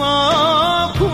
kuma ku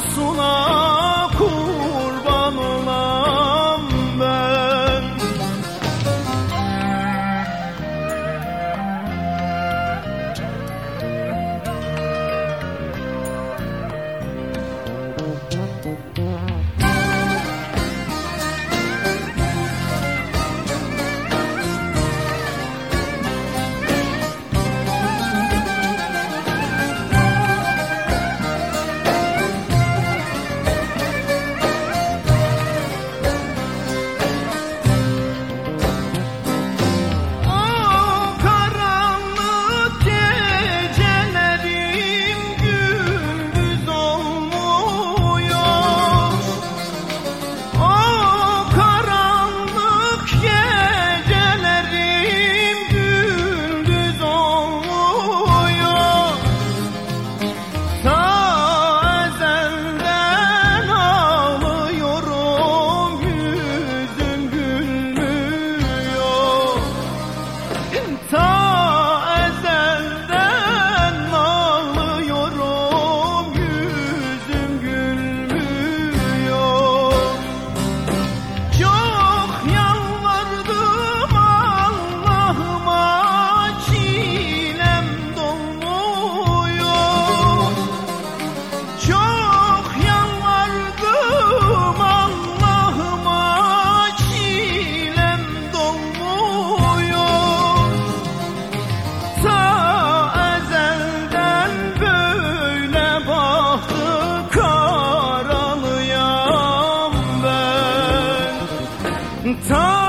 pusula time